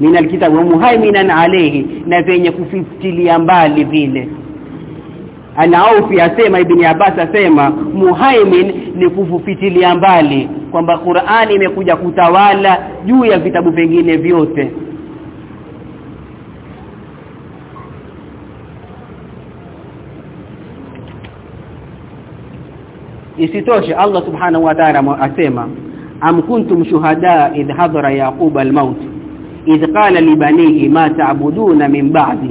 Min alkitab wa muhaiminan alayhi na venye kufitilia mbali vile. Al-Aufi asema Ibn Abbas asema muhaimin ni kufufitilia mbali kwamba Qur'ani imekuja kutawala juu ya vitabu vingine vyote isitoshe Allah subhanahu wa ta'ala asema am kuntum shuhada idh hadara yaqub al-maut idh qala li banihi ma ta'buduna min ba'di.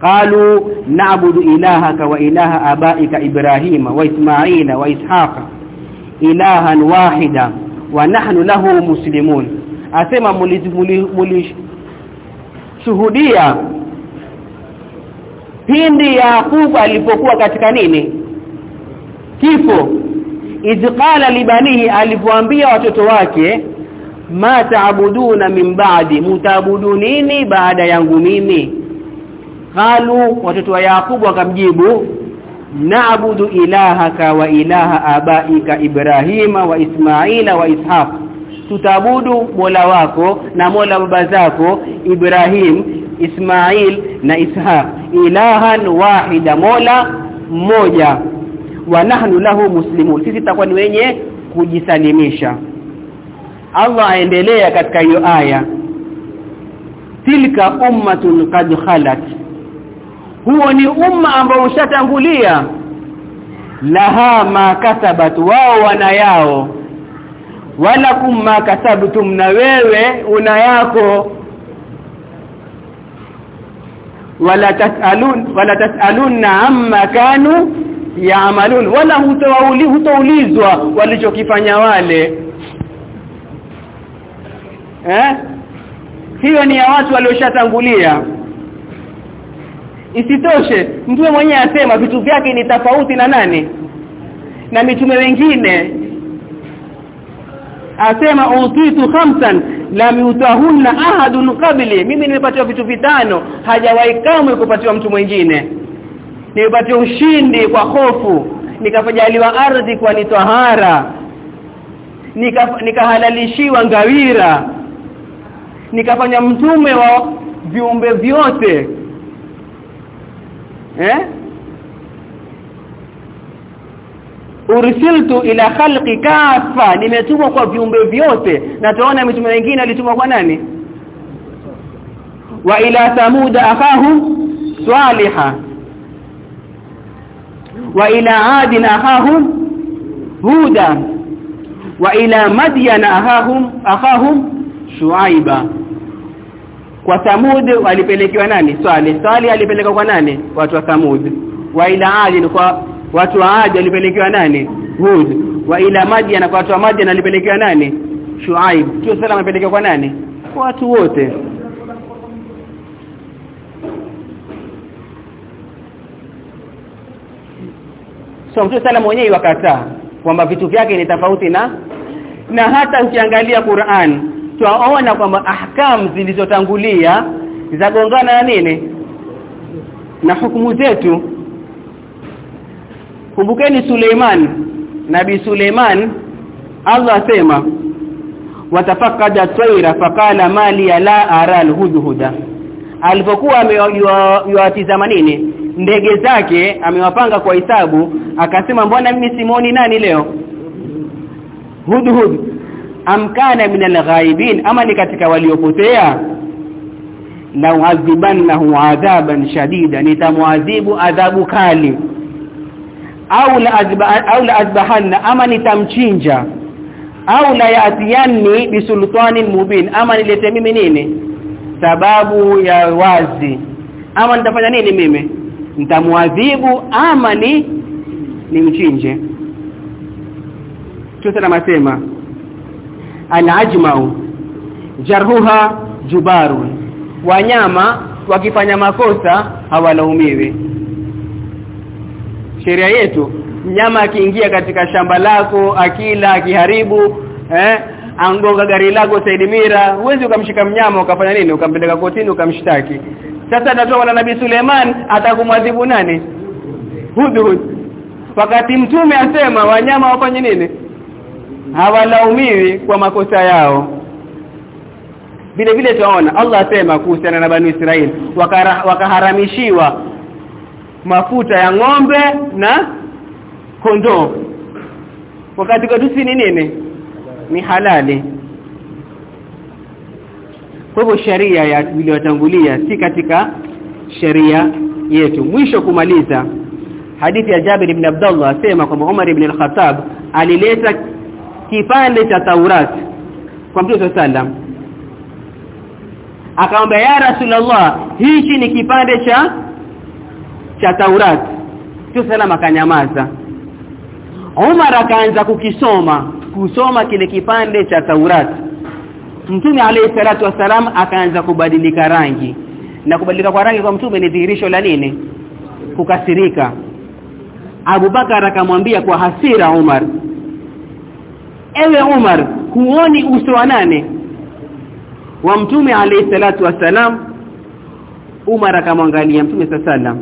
Qalu na'budu ilahaka wa ilaha abaika ibrahima wa isma'ila wa ishaqa ilahan wahida wa nahnu lahu muslimun. Asema mulishuhudia pindi Yaqub alipokuwa katika nini kifo. Izqala libanihi alipoambia watoto wake ma taabuduna min ba'di mutaabudu nini baada yangu mimi? Qalu watoto wa yakubu wakamjibu na'budu ilahaka wa ilaha abaika ibrahima wa ismaila wa ishaq. Tutaabudu mola wako na mola baba zako ibrahim ismail na ishaq. Ilahan wahida mola mmoja wa nahnu lahu muslimun. Sisi tutakuwa ni wenye kujisalimisha. Allah aendelea katika hiyo aya. Tilka ummatun qad khalat. Huo ni umma ambao ushatangulia. Laha ma kasabat wao wana yao. Wala kumma kasabtum na wewe una yako. Wala tasalun wala tasalunna amma kanu yaamalun wala hutawuli hutoulizwa walichokifanya wale. Eh? Hiyo ni ya watu walioshatangulia. Isitoshe mtume mwenyewe asema vitu vyake ni tofauti na nani? Na mitume wengine. Asema utitu khamsan lam yutahunna ahadun qabli. Mimi nimepatiwa vitu vitano hajawahi kamwe kupatiwa mtu mwingine nimepatiwa ushindi kwa hofu. Nikafajaliwa ardhi kwa ni tahara nikahalalishiwa nika ngawira. Nikafanya mtume wa viumbe vyote. Eh? Ursiltu ila khalqi kafa nimetumwa kwa viumbe vyote. Na tuona mitume wengine alitumwa kwa nani? Wa ila thamuda akahum swaliha wa ila adin ahahum huda wa ila madyan ahahum ahahum shuaiba. Kwa Thamud walipelekewa nani? Swali. Swali alipelekwa kwa nani? Watu wa Thamud. Wa ila adin kwa watu wa Adi walipelekewa nani? Hud. Wa ila Madyan kwa watu wa Madyan alipelekewa nani? Shuaib. Tu salama alipelekewa kwa nani? Kwa watu wote So Mtume sala mwenyewe wakataa kwamba vitu vyake ni tofauti na na hata ukiangalia Qur'an twaona kwamba ahkam zilizotangulia zagongana na nini? Na hukumu zetu. Kumbukeni Suleiman nabi Suleiman Allah asema watafakada twaira faqala mali ya la aral hudhuda. Alipokuwa amewatizama nini ndege zake amewapanga kwa hisabu akasema mbona mimi simoni nani leo? Hudhud amkana min alghaibin ama ni katika waliopotea? Na uadhibannahu adhaban shadida nitamwadhibu adhabu kali. Au la azba au la azbahanna ama nitamchinja. Au la yatiyanni bisultanin mubin ama nilete mimi nini? Sababu ya wazi. Ama nitafanya nini mimi nitamwadhibu ama ni nimchinje Tusa masema al-ajma'u jarhuha jubaru wanyama wakifanya makosa hawalaumiwi. Sheria yetu mnyama akiingia katika shamba lako akila akiharibu eh angonga gari lako Said Mira huwezi ukamshika mnyama ukafanya nini? Ukampeleka kotini ukamshtaki sasa atatoa na Nabii Suleiman atakumwadhibu nani? Hudhud wakati mtume asema wanyama wafanye nini? Hawalaumiwi kwa makosa yao. Vile vile tunaona Allah asema kuhusiana na Bani Israeli wakaharamishiwa mafuta ya ng'ombe na kondoo. Wakati kadusi ni nini? Ni halali kwa hivyo sheria ya iliyotangulia si katika sheria yetu. Mwisho kumaliza hadithi ya Jabir ibn Abdullah asema kwamba Umar ibn al-Khattab alileta kipande cha Taurat kwa Mtume sallam akamwambia ya Rasulullah hichi ni kipande cha cha Taurat. Mtume sallam akanyamaza. Umar akaanza kukisoma kusoma kile kipande cha Taurat Mtume alayhi salatu wasalam akaanza kubadilika rangi. Na kubadilika kwa rangi kwa mtume ni dhihirisho la nini? Kukasirika. Abu Bakar akamwambia kwa hasira Umar Ewe Umar huoni uso wa nane wa mtume alayhi salatu wasalam Umar akamwangalia mtume sallam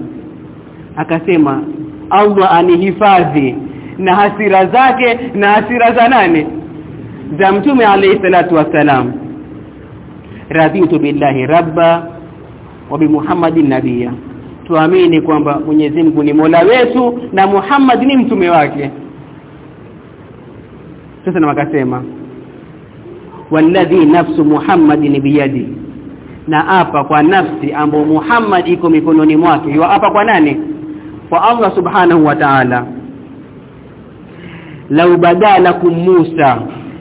akasema Allah anihifadhi. Na hasira zake na hasira za nane za mtume alayhi salatu wasalam radhitu billahi rabba wa bi muhammadin nabiyya. Tuamini kwamba Mwenyezi Mungu ni Mola wetu na Muhammad ni mtume wake. Sasa na wakasema walladhi nafsu muhammadin biyadi na apa kwa nafsi ambayo Muhammad iko mikononi mwake. Hiyo apa kwa nani? Kwa Allah subhanahu wa ta'ala. Lau badalakum Musa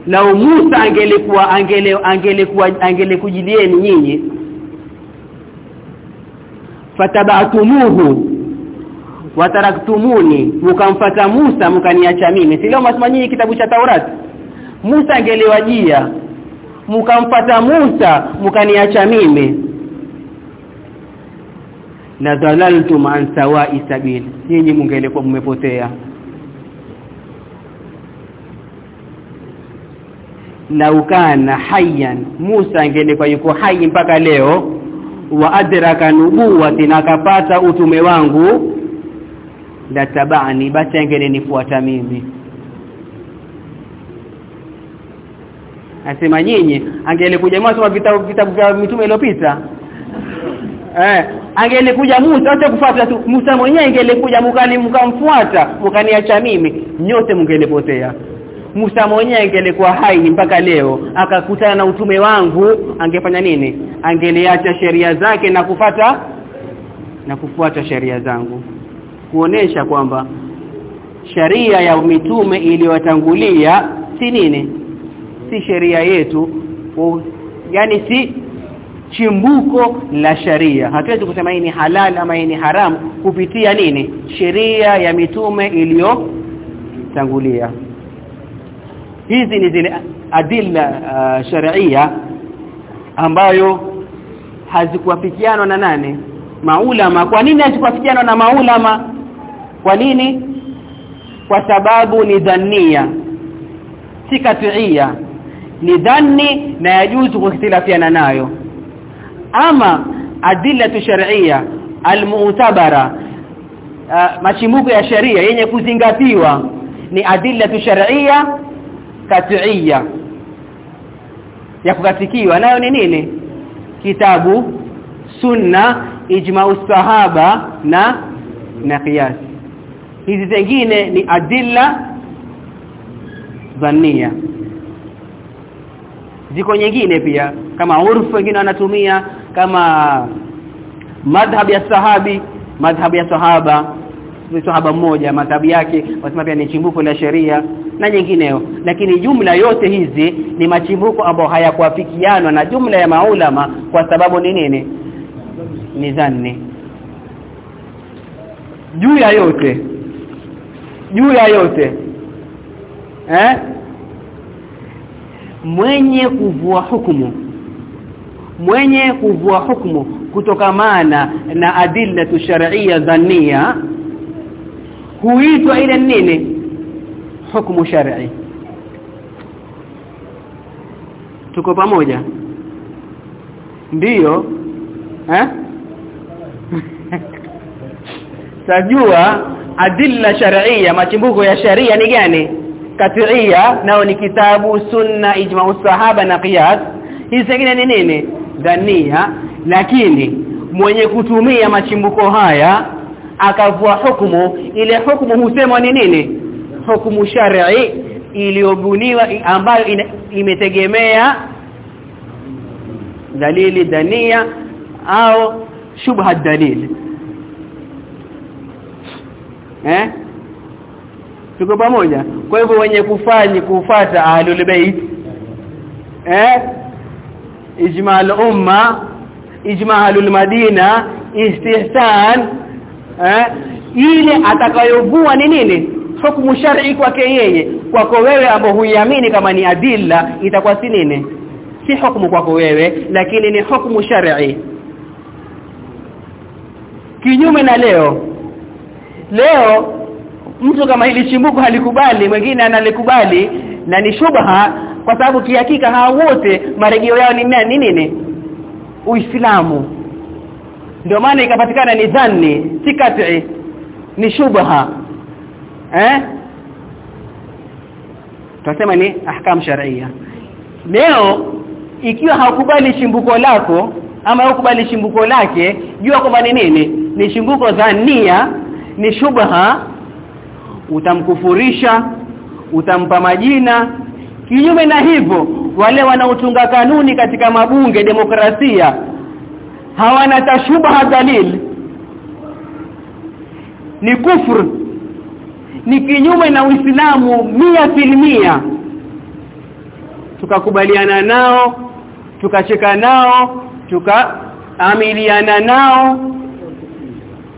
lau Musa angelikuwa angele angelikuwa angelikujidieni nyinyi. Fataba'tumuhu wataraktumuni mkamfata Musa mkaniacha mimi. Si leo masema nyinyi kitabu cha Taurati Musa angelewajia mkamfata Musa mkaniacha mimi. Na dalaltum an sawa'i sabil nyinyi mungelekuwa mmepotea lau kana hayyan Musa angelikuwa yuko hai mpaka leo wa adraka nubuwati na akapata utume wangu la tabani basi angelinifuata mimi. Asema nyinyi angelikuja Musa vitabu vitabu vya mitume iliyopita? Eh angelikuja Musa acha kufuata tu. Musa mwenyewe angelikuja mkani mkamfuata mkaniacha mimi nyote mngelipotea Musa mwenyewe angelikuwa hai mpaka leo akakutana na utume wangu angefanya nini? Angeliacha sheria zake na kufata na kufuata sheria zangu. Kuonesha kwamba sheria ya mitume iliyotangulia si nini? Si sheria yetu. O, yani si chimbuko la sharia. Hatuwezi kusema hii ni halal ama hii ni haram kupitia nini? Sheria ya mitume iliyotangulia hizi ni zile adilla uh, sharia ambayo hazikuafikiana na nane maulama. Kwa nini hazikuafikiana na maulama? Kwa nini? Kwa sababu ni dhania si katiia ni dhani na yajuzu kukhtilafiana nayo. Ama adilla sharia almu'tabara uh, machimuko ya sharia yenye kuzingatiwa ni adilla shar'iyya katiia ya kukatikiwa nayo ni nini? Kitabu sunna ijma'u sahaba na na qiyas. Hizi zingine ni adilla zania ziko nyingine pia kama urfu wengine wanatumia kama madhhab ya sahabi madhhab ya sahaba sahaba mmoja matabi yake wasema pia ni chimbuko la sheria na nyingineo. Lakini jumla yote hizi ni machimbuko ambayo hayakuafikiana na jumla ya maulama kwa sababu ni nini? Ni dhanni. Juu ya yote juu ya yote eh? Mwenye kuvua hukumu mwenye kuvua hukumu kutokamana na adilla shar'iyya dhannia huitwa ile nini? Hukumu shar'i. Tuko pamoja? Ndiyo. Eh? Tajua adilla shar'iyya machimbuko ya sharia ni gani? Katiia nao ni kitabu sunna ijma'u sahaba na qiyas. Hizi zingine ni nini? Dania. Lakini mwenye kutumia machimbuko haya akavua hukumu. Ile hukumu husemwa ni nini? Hukumu shar'i iliyobuniwa ambayo imetegemea dalili dania au shubha dalil eh? Tuko pamoja? Kwa hivyo wenye kufanya kufata ahlul bait eh? Ijma al-umma ijma ahlul madina istihsan eh? Ile atakayovua ni nini? Hukumu shar'i kwake yeye. Kwako wewe ambao huiamini kama ni adilla itakuwa si nini? Si hukumu kwako wewe lakini ni hukumu shar'i. Kinyume na leo. Leo mtu kama hili chimbuko halikubali mwingine analikubali na ni shubha kwa sababu kihakika hawa wote marejeo yao ni nini nini? Uislamu ndio maana ikapatikana ni dhanni si kat'i ni shubha. Eh? Tunasema ni ahkam sharia leo ikiwa hakubali chimbuko lako ama hakubali chimbuko lake jua kwamba ni nini? Ni chimbuko dhania ni shubha. Utamkufurisha utampa majina. Kinyume na hivyo wale wanaotunga kanuni katika mabunge demokrasia hawana tashubha dalil ni kufur ni kinyume na Uislamu mia tukakubaliana nao tukacheka nao tukaamiliana nao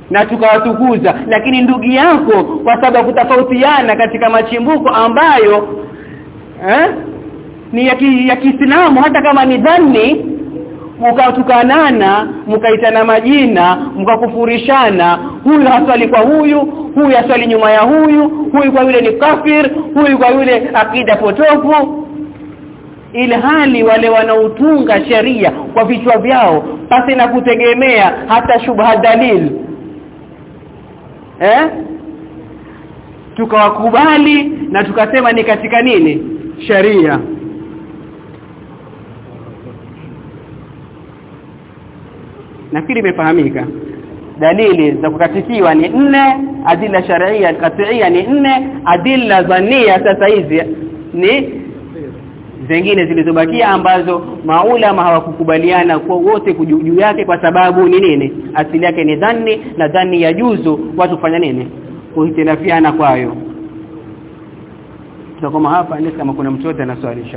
na tukawatukuza. Lakini ndugu yako kwa sababu kutofautiana katika machimbuko ambayo eh ni ya Kiislamu hata kama ni dhanni mkatukanana mkaitana majina mkakufurishana huyu haswali kwa huyu huyu haswali nyuma ya huyu huyu kwa yule ni kafir huyu kwa yule akida potofu. Ile hali wale wanaotunga sheria kwa vichwa vyao pasi na kutegemea hata shubha dalil. Eh? Tukawakubali na tukasema ni katika nini? Sheria nafikiri imefahamika. Dalili za kukatikiwa ni nne adila sharia katia ni nne adila dhania sasa hizi ni zingine zilizobakia ambazo maulama hawakukubaliana kwa wote juu yake kwa sababu ni nini? Asili yake ni dhanni na dhanni ya juzu watu kufanya nini? Kuhitilafiana kwayo. Tutakoma hapa ni kama kuna mtu yote ana swali